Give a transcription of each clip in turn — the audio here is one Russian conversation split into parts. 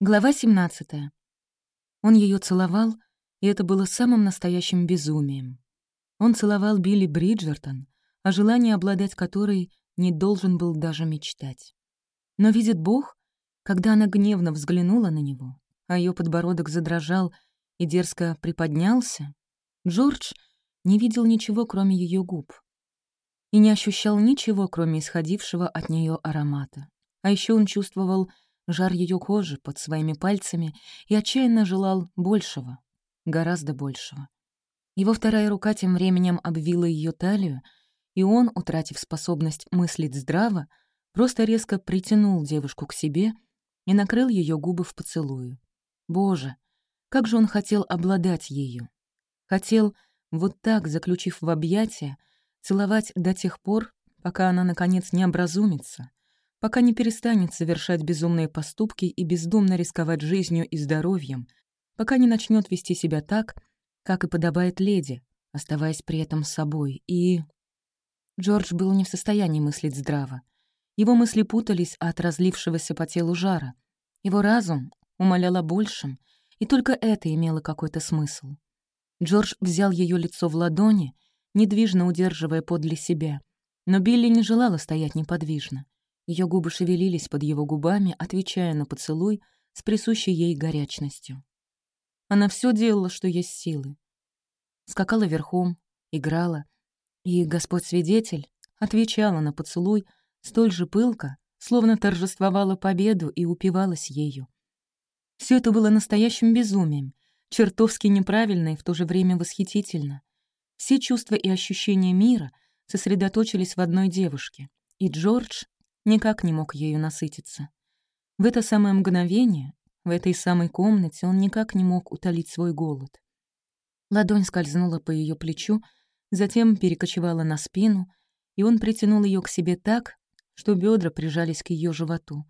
Глава 17. Он ее целовал, и это было самым настоящим безумием. Он целовал Билли Бриджертон, о желании обладать которой не должен был даже мечтать. Но видит Бог, когда она гневно взглянула на него, а ее подбородок задрожал и дерзко приподнялся, Джордж не видел ничего, кроме ее губ, и не ощущал ничего, кроме исходившего от нее аромата. А еще он чувствовал жар ее кожи под своими пальцами и отчаянно желал большего, гораздо большего. Его вторая рука тем временем обвила ее талию, и он, утратив способность мыслить здраво, просто резко притянул девушку к себе и накрыл ее губы в поцелую. Боже, как же он хотел обладать ею! Хотел, вот так, заключив в объятия, целовать до тех пор, пока она, наконец, не образумится, пока не перестанет совершать безумные поступки и бездумно рисковать жизнью и здоровьем, пока не начнет вести себя так, как и подобает леди, оставаясь при этом собой. И... Джордж был не в состоянии мыслить здраво. Его мысли путались от разлившегося по телу жара. Его разум умолял о большем, и только это имело какой-то смысл. Джордж взял ее лицо в ладони, недвижно удерживая подле себя, но Билли не желала стоять неподвижно. Ее губы шевелились под его губами, отвечая на поцелуй с присущей ей горячностью. Она все делала, что есть силы. Скакала верхом, играла, и Господь свидетель отвечала на поцелуй столь же пылко, словно торжествовала победу и упивалась ею. Все это было настоящим безумием, чертовски неправильно и в то же время восхитительно. Все чувства и ощущения мира сосредоточились в одной девушке, и Джордж никак не мог ею насытиться. В это самое мгновение, в этой самой комнате он никак не мог утолить свой голод. Ладонь скользнула по ее плечу, затем перекочевала на спину, и он притянул ее к себе так, что бедра прижались к ее животу.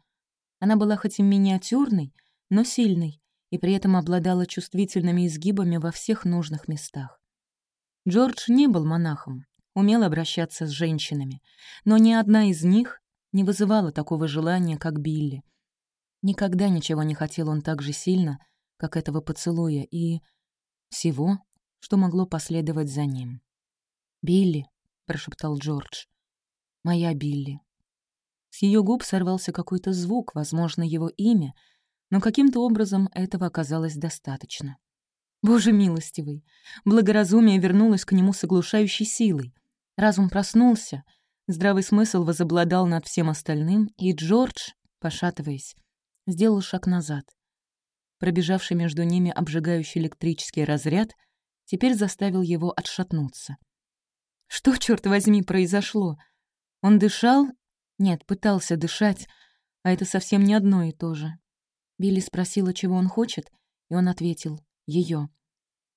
Она была хоть и миниатюрной, но сильной, и при этом обладала чувствительными изгибами во всех нужных местах. Джордж не был монахом, умел обращаться с женщинами, но ни одна из них не вызывало такого желания, как Билли. Никогда ничего не хотел он так же сильно, как этого поцелуя, и всего, что могло последовать за ним. «Билли», — прошептал Джордж, — «моя Билли». С ее губ сорвался какой-то звук, возможно, его имя, но каким-то образом этого оказалось достаточно. Боже милостивый! Благоразумие вернулось к нему с оглушающей силой. Разум проснулся — Здравый смысл возобладал над всем остальным, и Джордж, пошатываясь, сделал шаг назад. Пробежавший между ними обжигающий электрический разряд теперь заставил его отшатнуться. Что, черт возьми, произошло? Он дышал? Нет, пытался дышать, а это совсем не одно и то же. Билли спросила, чего он хочет, и он ответил — ее.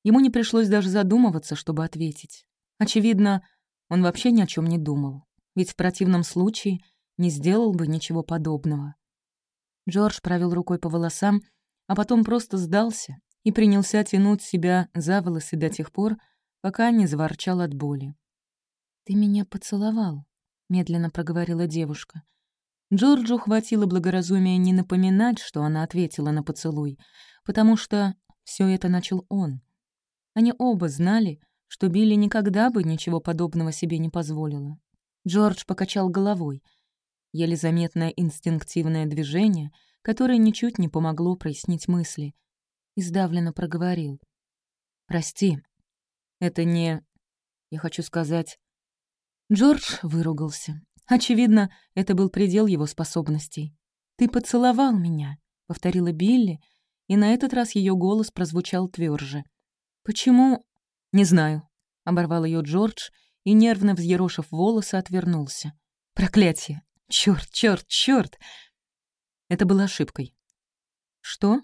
Ему не пришлось даже задумываться, чтобы ответить. Очевидно, он вообще ни о чем не думал ведь в противном случае не сделал бы ничего подобного. Джордж провел рукой по волосам, а потом просто сдался и принялся тянуть себя за волосы до тех пор, пока не заворчал от боли. «Ты меня поцеловал», — медленно проговорила девушка. Джорджу хватило благоразумия не напоминать, что она ответила на поцелуй, потому что все это начал он. Они оба знали, что Билли никогда бы ничего подобного себе не позволила. Джордж покачал головой. Еле заметное инстинктивное движение, которое ничуть не помогло прояснить мысли. И сдавленно проговорил. «Прости, это не... Я хочу сказать...» Джордж выругался. Очевидно, это был предел его способностей. «Ты поцеловал меня», — повторила Билли, и на этот раз ее голос прозвучал тверже. «Почему?» «Не знаю», — оборвал ее Джордж и, нервно взъерошив волосы, отвернулся. «Проклятие! Чёрт, чёрт, чёрт!» Это было ошибкой. «Что?»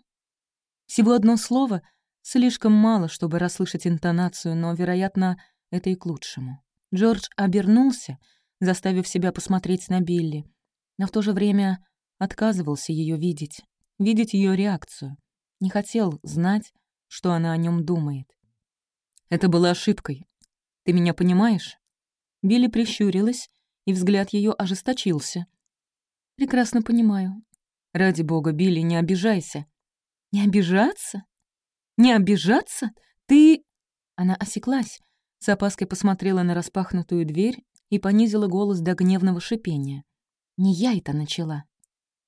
Всего одно слово — слишком мало, чтобы расслышать интонацию, но, вероятно, это и к лучшему. Джордж обернулся, заставив себя посмотреть на Билли, но в то же время отказывался ее видеть, видеть ее реакцию. Не хотел знать, что она о нем думает. Это было ошибкой, ты меня понимаешь?» Билли прищурилась, и взгляд ее ожесточился. «Прекрасно понимаю. Ради бога, Билли, не обижайся. Не обижаться? Не обижаться? Ты...» Она осеклась, с опаской посмотрела на распахнутую дверь и понизила голос до гневного шипения. «Не я это начала.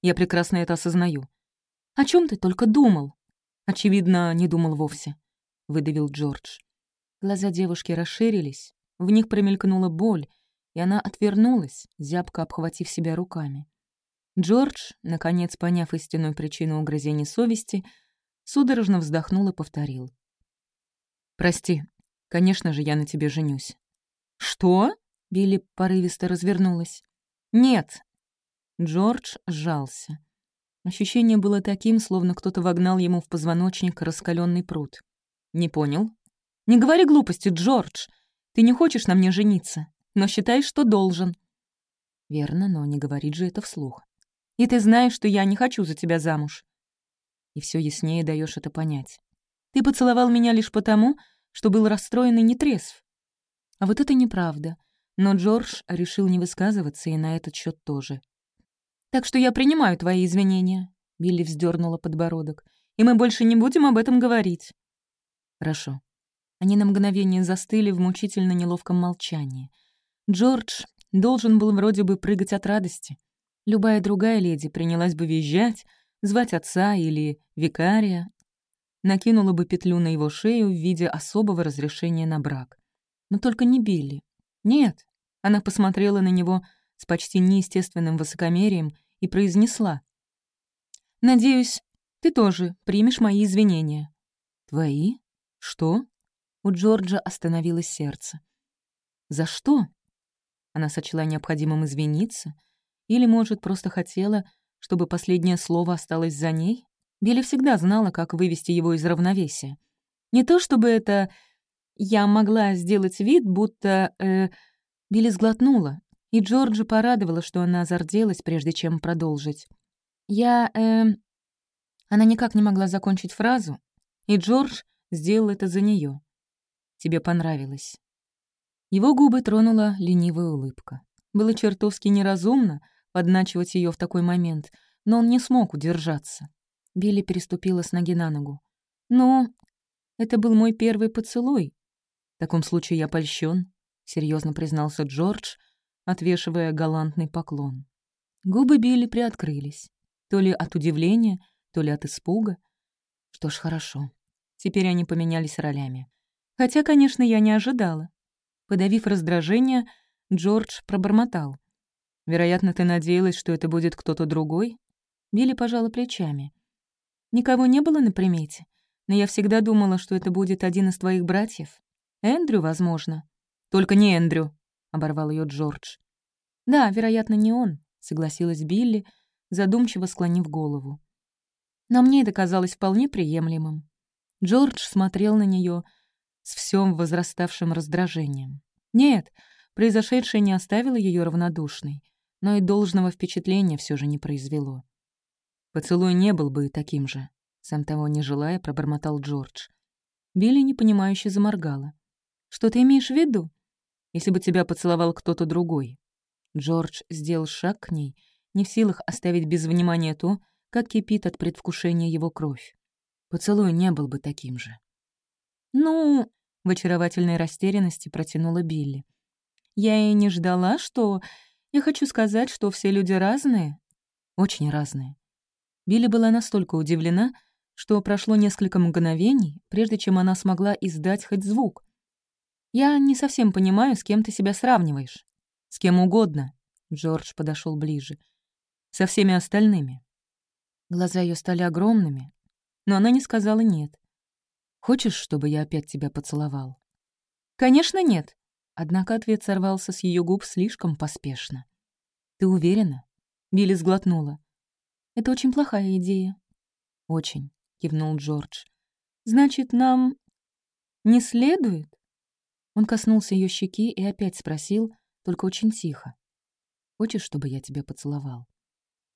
Я прекрасно это осознаю. О чем ты только думал?» «Очевидно, не думал вовсе», — выдавил Джордж. Глаза девушки расширились, в них промелькнула боль, и она отвернулась, зябко обхватив себя руками. Джордж, наконец поняв истинную причину угрызений совести, судорожно вздохнул и повторил. «Прости, конечно же, я на тебе женюсь». «Что?» — Билли порывисто развернулась. «Нет». Джордж сжался. Ощущение было таким, словно кто-то вогнал ему в позвоночник раскаленный пруд. «Не понял?» «Не говори глупости, Джордж. Ты не хочешь на мне жениться, но считаешь, что должен». «Верно, но не говорить же это вслух. И ты знаешь, что я не хочу за тебя замуж». И все яснее даешь это понять. «Ты поцеловал меня лишь потому, что был расстроен и нетрезв». А вот это неправда. Но Джордж решил не высказываться и на этот счет тоже. «Так что я принимаю твои извинения», — Билли вздернула подбородок. «И мы больше не будем об этом говорить». «Хорошо». Они на мгновение застыли в мучительно неловком молчании. Джордж должен был вроде бы прыгать от радости. Любая другая леди принялась бы визжать, звать отца или викария, накинула бы петлю на его шею в виде особого разрешения на брак. Но только не Билли. Нет, она посмотрела на него с почти неестественным высокомерием и произнесла. «Надеюсь, ты тоже примешь мои извинения». «Твои? Что?» У Джорджа остановилось сердце. «За что?» Она сочла необходимым извиниться, или, может, просто хотела, чтобы последнее слово осталось за ней? Билли всегда знала, как вывести его из равновесия. Не то чтобы это... Я могла сделать вид, будто... Э... Билли сглотнула, и Джорджа порадовала, что она зарделась, прежде чем продолжить. «Я... Э...» Она никак не могла закончить фразу, и Джордж сделал это за нее тебе понравилось». Его губы тронула ленивая улыбка. Было чертовски неразумно подначивать ее в такой момент, но он не смог удержаться. Билли переступила с ноги на ногу. «Но это был мой первый поцелуй. В таком случае я польщен», — серьезно признался Джордж, отвешивая галантный поклон. Губы Билли приоткрылись. То ли от удивления, то ли от испуга. Что ж, хорошо. Теперь они поменялись ролями. Хотя, конечно, я не ожидала. Подавив раздражение, Джордж пробормотал. «Вероятно, ты надеялась, что это будет кто-то другой?» Билли пожала плечами. «Никого не было на примете, но я всегда думала, что это будет один из твоих братьев. Эндрю, возможно». «Только не Эндрю», — оборвал ее Джордж. «Да, вероятно, не он», — согласилась Билли, задумчиво склонив голову. Но мне это казалось вполне приемлемым. Джордж смотрел на нее, с всем возраставшим раздражением. Нет, произошедшее не оставило ее равнодушной, но и должного впечатления все же не произвело. Поцелуй не был бы и таким же, сам того не желая, пробормотал Джордж. Билли непонимающе заморгала. «Что ты имеешь в виду? Если бы тебя поцеловал кто-то другой?» Джордж сделал шаг к ней, не в силах оставить без внимания то, как кипит от предвкушения его кровь. Поцелуй не был бы таким же. «Ну...» — в очаровательной растерянности протянула Билли. «Я и не ждала, что... Я хочу сказать, что все люди разные. Очень разные». Билли была настолько удивлена, что прошло несколько мгновений, прежде чем она смогла издать хоть звук. «Я не совсем понимаю, с кем ты себя сравниваешь». «С кем угодно», — Джордж подошел ближе. «Со всеми остальными». Глаза ее стали огромными, но она не сказала «нет». Хочешь, чтобы я опять тебя поцеловал?» «Конечно, нет». Однако ответ сорвался с ее губ слишком поспешно. «Ты уверена?» Билли сглотнула. «Это очень плохая идея». «Очень», — кивнул Джордж. «Значит, нам не следует?» Он коснулся ее щеки и опять спросил, только очень тихо. «Хочешь, чтобы я тебя поцеловал?»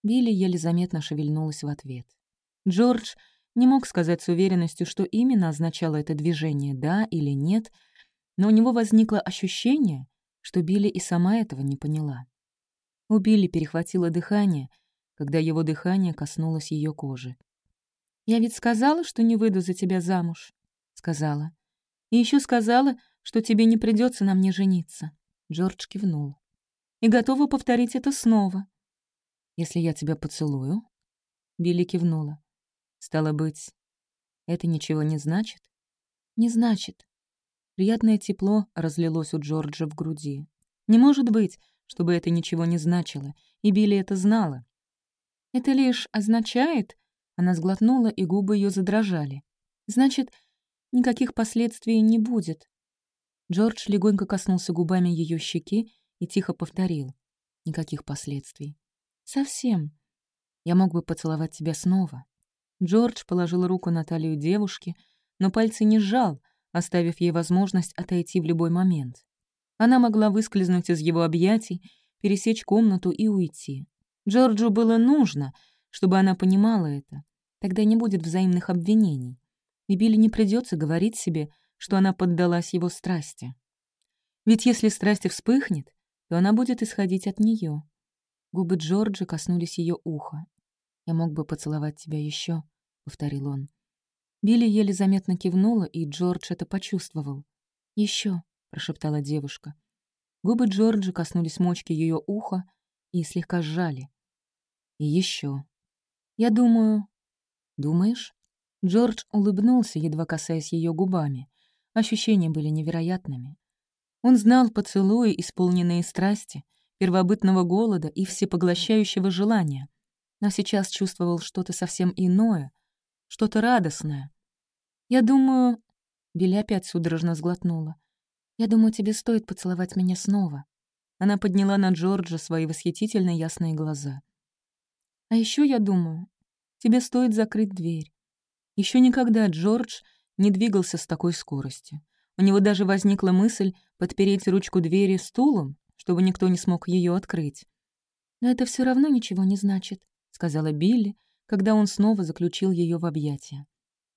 Билли еле заметно шевельнулась в ответ. Джордж не мог сказать с уверенностью, что именно означало это движение, да или нет, но у него возникло ощущение, что Билли и сама этого не поняла. У Билли перехватило дыхание, когда его дыхание коснулось ее кожи. «Я ведь сказала, что не выйду за тебя замуж», — сказала. «И еще сказала, что тебе не придется на мне жениться». Джордж кивнул. «И готова повторить это снова». «Если я тебя поцелую?» Билли кивнула. «Стало быть, это ничего не значит?» «Не значит». Приятное тепло разлилось у Джорджа в груди. Не может быть, чтобы это ничего не значило, и Билли это знала. «Это лишь означает...» Она сглотнула, и губы ее задрожали. «Значит, никаких последствий не будет». Джордж легонько коснулся губами ее щеки и тихо повторил. «Никаких последствий». «Совсем. Я мог бы поцеловать тебя снова». Джордж положил руку на талию девушки, но пальцы не сжал, оставив ей возможность отойти в любой момент. Она могла выскользнуть из его объятий, пересечь комнату и уйти. Джорджу было нужно, чтобы она понимала это. Тогда не будет взаимных обвинений. И Билли не придется говорить себе, что она поддалась его страсти. Ведь если страсть вспыхнет, то она будет исходить от нее. Губы Джорджа коснулись ее уха. «Я мог бы поцеловать тебя еще, повторил он. Билли еле заметно кивнула, и Джордж это почувствовал. Еще, прошептала девушка. Губы Джорджа коснулись мочки ее уха и слегка сжали. И еще. Я думаю... Думаешь? Джордж улыбнулся, едва касаясь ее губами. Ощущения были невероятными. Он знал поцелуи, исполненные страсти, первобытного голода и всепоглощающего желания, но сейчас чувствовал что-то совсем иное, что-то радостное. «Я думаю...» — Билли опять судорожно сглотнула. «Я думаю, тебе стоит поцеловать меня снова». Она подняла на Джорджа свои восхитительно ясные глаза. «А еще я думаю, тебе стоит закрыть дверь». Еще никогда Джордж не двигался с такой скоростью. У него даже возникла мысль подпереть ручку двери стулом, чтобы никто не смог ее открыть. «Но это все равно ничего не значит», — сказала Билли, когда он снова заключил ее в объятия.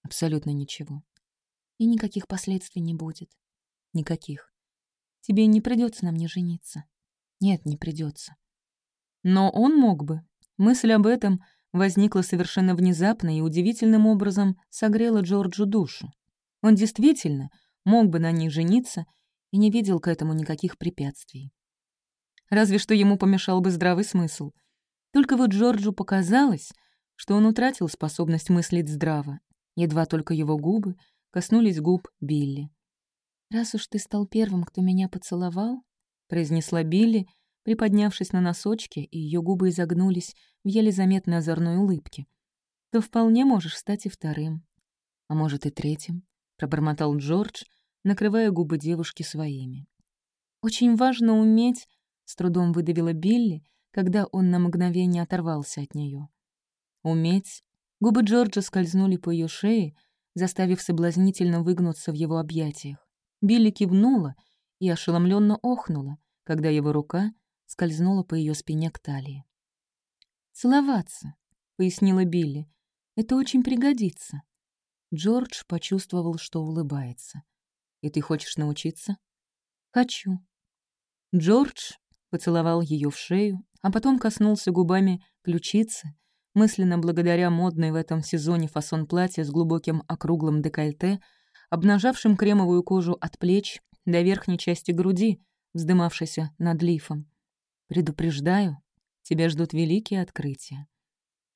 «Абсолютно ничего. И никаких последствий не будет. Никаких. Тебе не придется на мне жениться. Нет, не придется. Но он мог бы. Мысль об этом возникла совершенно внезапно и удивительным образом согрела Джорджу душу. Он действительно мог бы на ней жениться и не видел к этому никаких препятствий. Разве что ему помешал бы здравый смысл. Только вот Джорджу показалось, что он утратил способность мыслить здраво. Едва только его губы коснулись губ Билли. «Раз уж ты стал первым, кто меня поцеловал», — произнесла Билли, приподнявшись на носочки, и ее губы изогнулись в еле заметной озорной улыбке, то вполне можешь стать и вторым. А может, и третьим, — пробормотал Джордж, накрывая губы девушки своими. «Очень важно уметь», — с трудом выдавила Билли, когда он на мгновение оторвался от нее. «Уметь?» Губы Джорджа скользнули по ее шее, заставив соблазнительно выгнуться в его объятиях. Билли кивнула и ошеломленно охнула, когда его рука скользнула по ее спине к талии. «Целоваться», — пояснила Билли. «Это очень пригодится». Джордж почувствовал, что улыбается. «И ты хочешь научиться?» «Хочу». Джордж поцеловал ее в шею, а потом коснулся губами ключицы, мысленно благодаря модной в этом сезоне фасон платья с глубоким округлым декольте, обнажавшим кремовую кожу от плеч до верхней части груди, вздымавшейся над лифом. «Предупреждаю, тебя ждут великие открытия».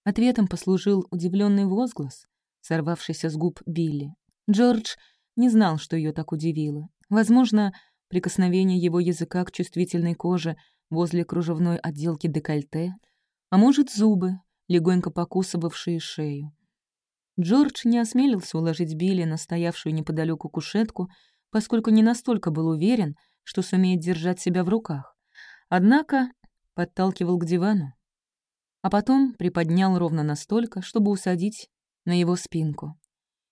Ответом послужил удивленный возглас, сорвавшийся с губ Билли. Джордж не знал, что ее так удивило. Возможно, прикосновение его языка к чувствительной коже возле кружевной отделки декольте, а может, зубы, легонько покусывавшие шею. Джордж не осмелился уложить Билли на стоявшую неподалеку кушетку, поскольку не настолько был уверен, что сумеет держать себя в руках. Однако подталкивал к дивану. А потом приподнял ровно настолько, чтобы усадить на его спинку.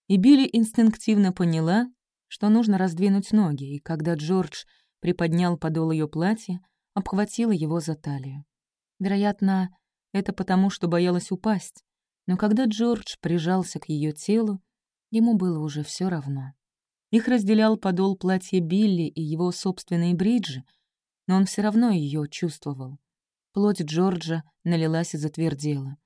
И Билли инстинктивно поняла, что нужно раздвинуть ноги, и когда Джордж приподнял подол ее платья, обхватила его за талию. Вероятно, это потому, что боялась упасть, но когда Джордж прижался к ее телу, ему было уже все равно. Их разделял подол платья Билли и его собственные бриджи, но он все равно ее чувствовал. Плоть Джорджа налилась и затвердела.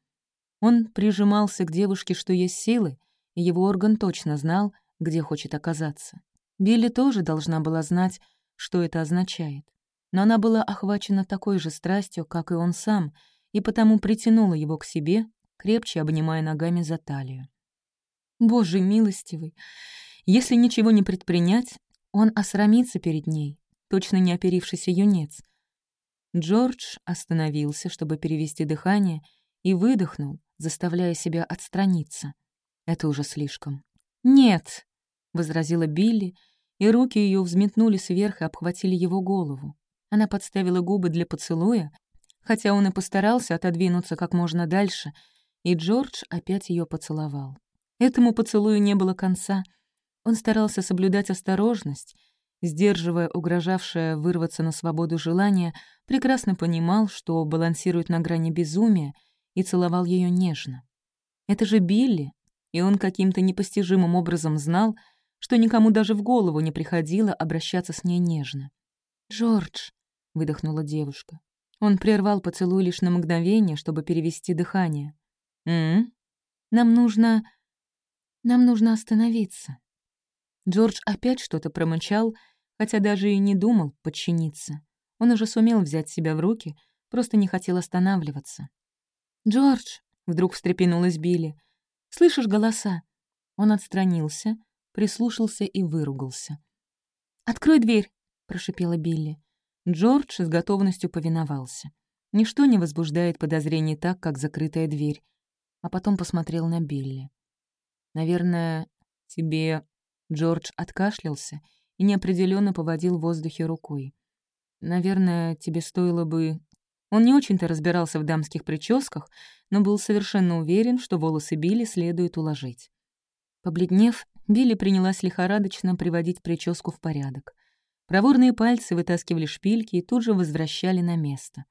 Он прижимался к девушке, что есть силы, и его орган точно знал, где хочет оказаться. Билли тоже должна была знать, что это означает. Но она была охвачена такой же страстью, как и он сам, и потому притянула его к себе, крепче обнимая ногами за талию. Боже милостивый! Если ничего не предпринять, он осрамится перед ней, точно не оперившийся юнец. Джордж остановился, чтобы перевести дыхание, и выдохнул, заставляя себя отстраниться. Это уже слишком. «Нет!» — возразила Билли, и руки ее взметнулись вверх и обхватили его голову. Она подставила губы для поцелуя, хотя он и постарался отодвинуться как можно дальше, и Джордж опять ее поцеловал. Этому поцелую не было конца. Он старался соблюдать осторожность, сдерживая угрожавшее вырваться на свободу желание, прекрасно понимал, что балансирует на грани безумия, и целовал ее нежно. Это же Билли, и он каким-то непостижимым образом знал, что никому даже в голову не приходило обращаться с ней нежно. «Джордж», — выдохнула девушка. Он прервал поцелуй лишь на мгновение, чтобы перевести дыхание. «М? Нам нужно... Нам нужно остановиться». Джордж опять что-то промычал, хотя даже и не думал подчиниться. Он уже сумел взять себя в руки, просто не хотел останавливаться. «Джордж!» — вдруг встрепенулась Билли. «Слышишь голоса?» Он отстранился, прислушался и выругался. «Открой дверь!» — прошипела Билли. Джордж с готовностью повиновался. Ничто не возбуждает подозрений так, как закрытая дверь. А потом посмотрел на Билли. «Наверное, тебе...» Джордж откашлялся и неопределенно поводил в воздухе рукой. «Наверное, тебе стоило бы он не очень-то разбирался в дамских прическах, но был совершенно уверен, что волосы Билли следует уложить. Побледнев, Билли принялась лихорадочно приводить прическу в порядок. Проворные пальцы вытаскивали шпильки и тут же возвращали на место.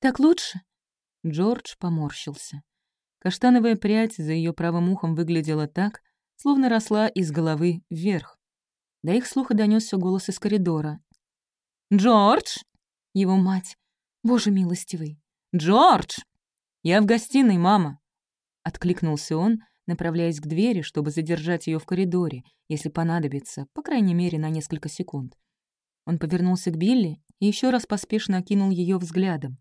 «Так лучше?» Джордж поморщился. Каштановая прядь за ее правым ухом выглядела так, словно росла из головы вверх. До их слуха донесся голос из коридора. «Джордж!» Его мать Боже милостивый! Джордж! Я в гостиной, мама!» Откликнулся он, направляясь к двери, чтобы задержать ее в коридоре, если понадобится, по крайней мере, на несколько секунд. Он повернулся к Билли и еще раз поспешно окинул ее взглядом.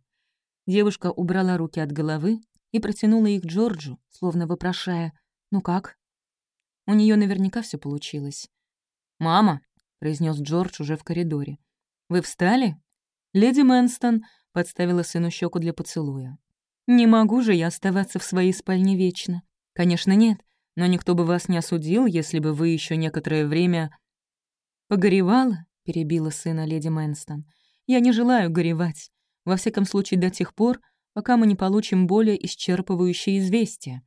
Девушка убрала руки от головы и протянула их Джорджу, словно вопрошая «Ну как?». У нее наверняка все получилось. «Мама», — произнес Джордж уже в коридоре, — «вы встали?» Леди Мэнстон подставила сыну щеку для поцелуя. «Не могу же я оставаться в своей спальне вечно. Конечно, нет, но никто бы вас не осудил, если бы вы еще некоторое время...» «Погоревала?» — перебила сына леди Мэнстон. «Я не желаю горевать. Во всяком случае, до тех пор, пока мы не получим более исчерпывающее известие.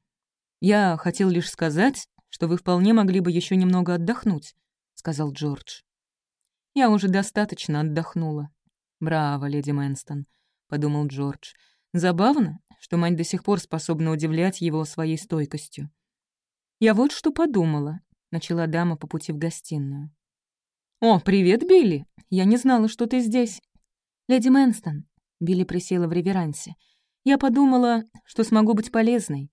Я хотел лишь сказать, что вы вполне могли бы еще немного отдохнуть», — сказал Джордж. «Я уже достаточно отдохнула». «Браво, леди Мэнстон. — подумал Джордж. Забавно, что мать до сих пор способна удивлять его своей стойкостью. «Я вот что подумала», — начала дама по пути в гостиную. «О, привет, Билли! Я не знала, что ты здесь». «Леди Мэнстон», — Билли присела в реверансе, — «я подумала, что смогу быть полезной.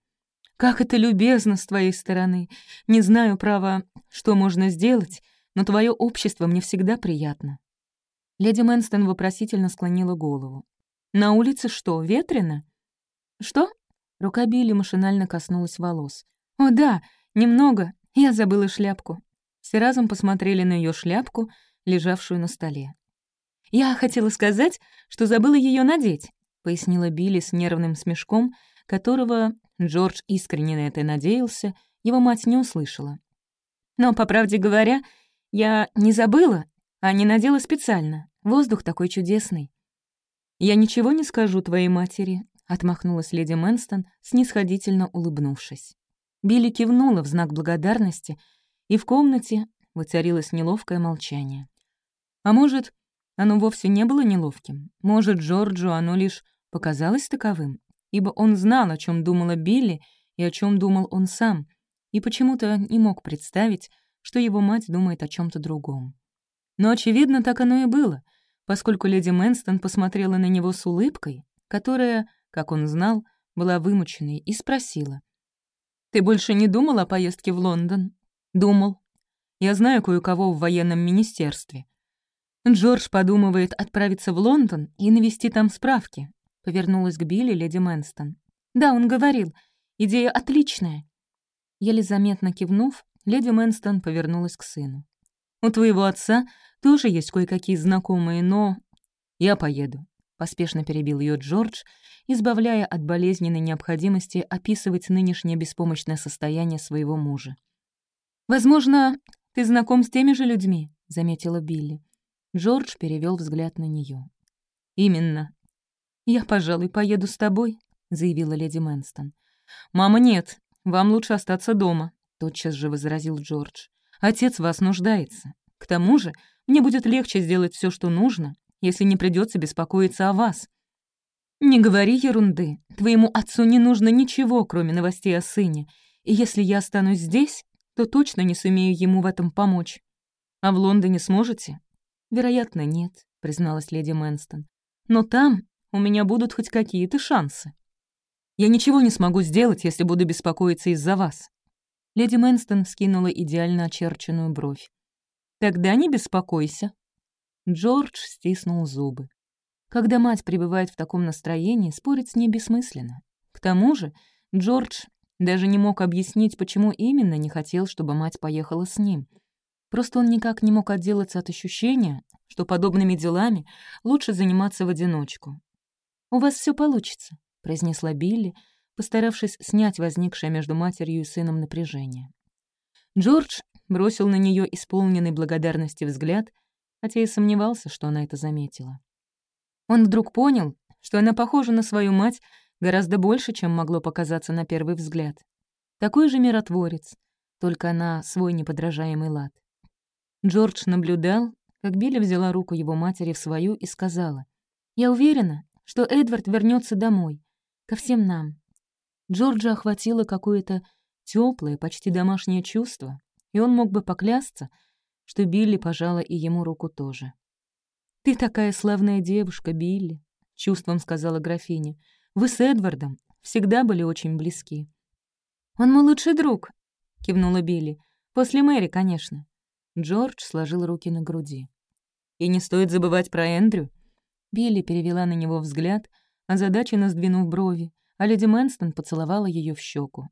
Как это любезно с твоей стороны. Не знаю, право, что можно сделать, но твое общество мне всегда приятно». Леди Мэнстон вопросительно склонила голову. На улице что, ветрено?» «Что?» Рука Билли машинально коснулась волос. «О, да, немного. Я забыла шляпку». Все разом посмотрели на ее шляпку, лежавшую на столе. «Я хотела сказать, что забыла ее надеть», — пояснила Билли с нервным смешком, которого Джордж искренне на это надеялся, его мать не услышала. «Но, по правде говоря, я не забыла, а не надела специально. Воздух такой чудесный». «Я ничего не скажу твоей матери», — отмахнулась леди Мэнстон, снисходительно улыбнувшись. Билли кивнула в знак благодарности, и в комнате воцарилось неловкое молчание. А может, оно вовсе не было неловким? Может, Джорджу оно лишь показалось таковым? Ибо он знал, о чем думала Билли и о чем думал он сам, и почему-то не мог представить, что его мать думает о чем то другом. Но, очевидно, так оно и было — поскольку леди Мэнстон посмотрела на него с улыбкой, которая, как он знал, была вымученной и спросила. «Ты больше не думал о поездке в Лондон?» «Думал. Я знаю кое-кого в военном министерстве. Джордж подумывает отправиться в Лондон и навести там справки», — повернулась к Билли леди Мэнстон. «Да, он говорил. Идея отличная». Еле заметно кивнув, леди Мэнстон повернулась к сыну. «У твоего отца тоже есть кое-какие знакомые, но...» «Я поеду», — поспешно перебил ее Джордж, избавляя от болезненной необходимости описывать нынешнее беспомощное состояние своего мужа. «Возможно, ты знаком с теми же людьми», — заметила Билли. Джордж перевел взгляд на нее. «Именно. Я, пожалуй, поеду с тобой», — заявила леди Мэнстон. «Мама, нет, вам лучше остаться дома», — тотчас же возразил Джордж. «Отец вас нуждается. К тому же мне будет легче сделать все, что нужно, если не придется беспокоиться о вас». «Не говори ерунды. Твоему отцу не нужно ничего, кроме новостей о сыне. И если я останусь здесь, то точно не сумею ему в этом помочь. А в Лондоне сможете?» «Вероятно, нет», — призналась леди Мэнстон. «Но там у меня будут хоть какие-то шансы. Я ничего не смогу сделать, если буду беспокоиться из-за вас». Леди Мэнстон скинула идеально очерченную бровь. «Тогда не беспокойся». Джордж стиснул зубы. Когда мать пребывает в таком настроении, спорить с ней бессмысленно. К тому же Джордж даже не мог объяснить, почему именно не хотел, чтобы мать поехала с ним — Просто он никак не мог отделаться от ощущения, что подобными делами лучше заниматься в одиночку. «У вас все получится», — произнесла Билли, постаравшись снять возникшее между матерью и сыном напряжение. Джордж бросил на нее исполненный благодарности взгляд, хотя и сомневался, что она это заметила. Он вдруг понял, что она похожа на свою мать гораздо больше, чем могло показаться на первый взгляд. Такой же миротворец, только на свой неподражаемый лад. Джордж наблюдал, как Билли взяла руку его матери в свою и сказала, «Я уверена, что Эдвард вернется домой, ко всем нам». Джорджа охватило какое-то теплое, почти домашнее чувство, и он мог бы поклясться, что Билли пожала и ему руку тоже. «Ты такая славная девушка, Билли», — чувством сказала графиня. «Вы с Эдвардом всегда были очень близки». «Он мой лучший друг», — кивнула Билли. «После Мэри, конечно». Джордж сложил руки на груди. «И не стоит забывать про Эндрю». Билли перевела на него взгляд, озадаченно сдвинув брови, а леди Мэнстон поцеловала ее в щеку.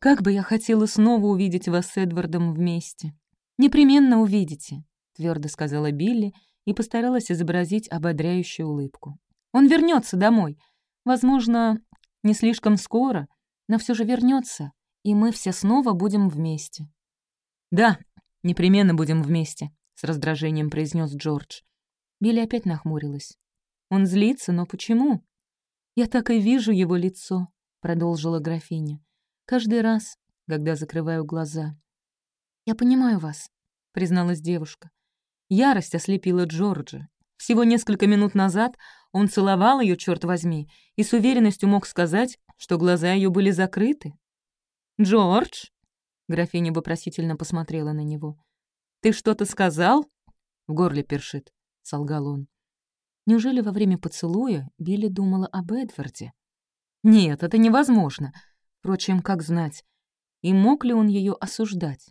«Как бы я хотела снова увидеть вас с Эдвардом вместе. Непременно увидите», — твердо сказала Билли и постаралась изобразить ободряющую улыбку. «Он вернется домой. Возможно, не слишком скоро, но все же вернется, и мы все снова будем вместе». «Да, «Непременно будем вместе», — с раздражением произнес Джордж. Билли опять нахмурилась. «Он злится, но почему?» «Я так и вижу его лицо», — продолжила графиня. «Каждый раз, когда закрываю глаза». «Я понимаю вас», — призналась девушка. Ярость ослепила Джорджа. Всего несколько минут назад он целовал ее, черт возьми, и с уверенностью мог сказать, что глаза ее были закрыты. «Джордж!» Графиня вопросительно посмотрела на него. «Ты что-то сказал?» «В горле першит», — солгал он. Неужели во время поцелуя Билли думала об Эдварде? Нет, это невозможно. Впрочем, как знать, и мог ли он ее осуждать?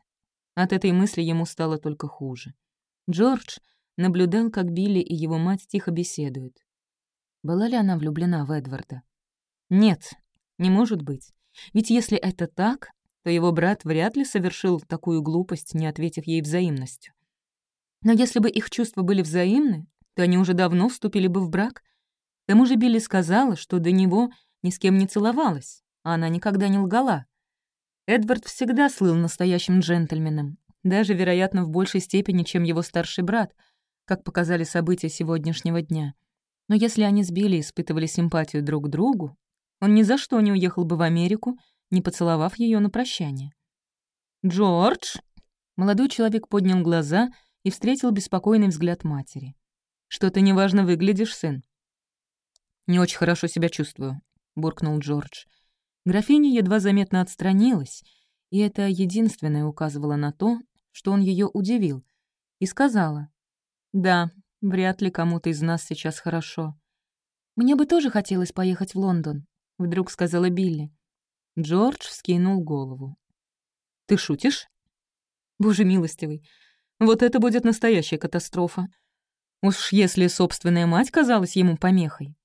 От этой мысли ему стало только хуже. Джордж наблюдал, как Билли и его мать тихо беседуют. Была ли она влюблена в Эдварда? Нет, не может быть. Ведь если это так, то его брат вряд ли совершил такую глупость, не ответив ей взаимностью. Но если бы их чувства были взаимны, то они уже давно вступили бы в брак. К тому же Билли сказала, что до него ни с кем не целовалась, а она никогда не лгала. Эдвард всегда слыл настоящим джентльменом, даже, вероятно, в большей степени, чем его старший брат, как показали события сегодняшнего дня. Но если они с Билли испытывали симпатию друг к другу, он ни за что не уехал бы в Америку не поцеловав ее на прощание. «Джордж!» Молодой человек поднял глаза и встретил беспокойный взгляд матери. «Что ты неважно выглядишь, сын?» «Не очень хорошо себя чувствую», — буркнул Джордж. Графиня едва заметно отстранилась, и это единственное указывало на то, что он ее удивил, и сказала, «Да, вряд ли кому-то из нас сейчас хорошо. Мне бы тоже хотелось поехать в Лондон, — вдруг сказала Билли. Джордж вскинул голову. «Ты шутишь?» «Боже милостивый, вот это будет настоящая катастрофа. Уж если собственная мать казалась ему помехой».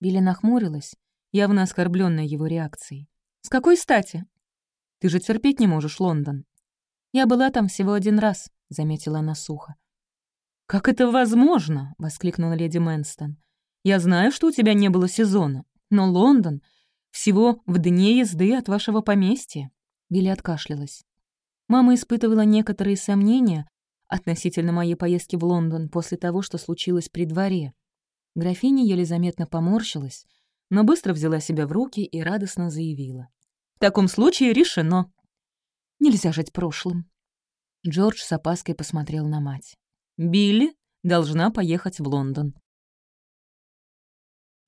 Билли нахмурилась, явно оскорбленная его реакцией. «С какой стати?» «Ты же терпеть не можешь Лондон». «Я была там всего один раз», — заметила она сухо. «Как это возможно?» — воскликнула леди Мэнстон. «Я знаю, что у тебя не было сезона, но Лондон всего в дне езды от вашего поместья». Билли откашлялась. Мама испытывала некоторые сомнения относительно моей поездки в Лондон после того, что случилось при дворе. Графиня еле заметно поморщилась, но быстро взяла себя в руки и радостно заявила. «В таком случае решено. Нельзя жить прошлым». Джордж с опаской посмотрел на мать. «Билли должна поехать в Лондон.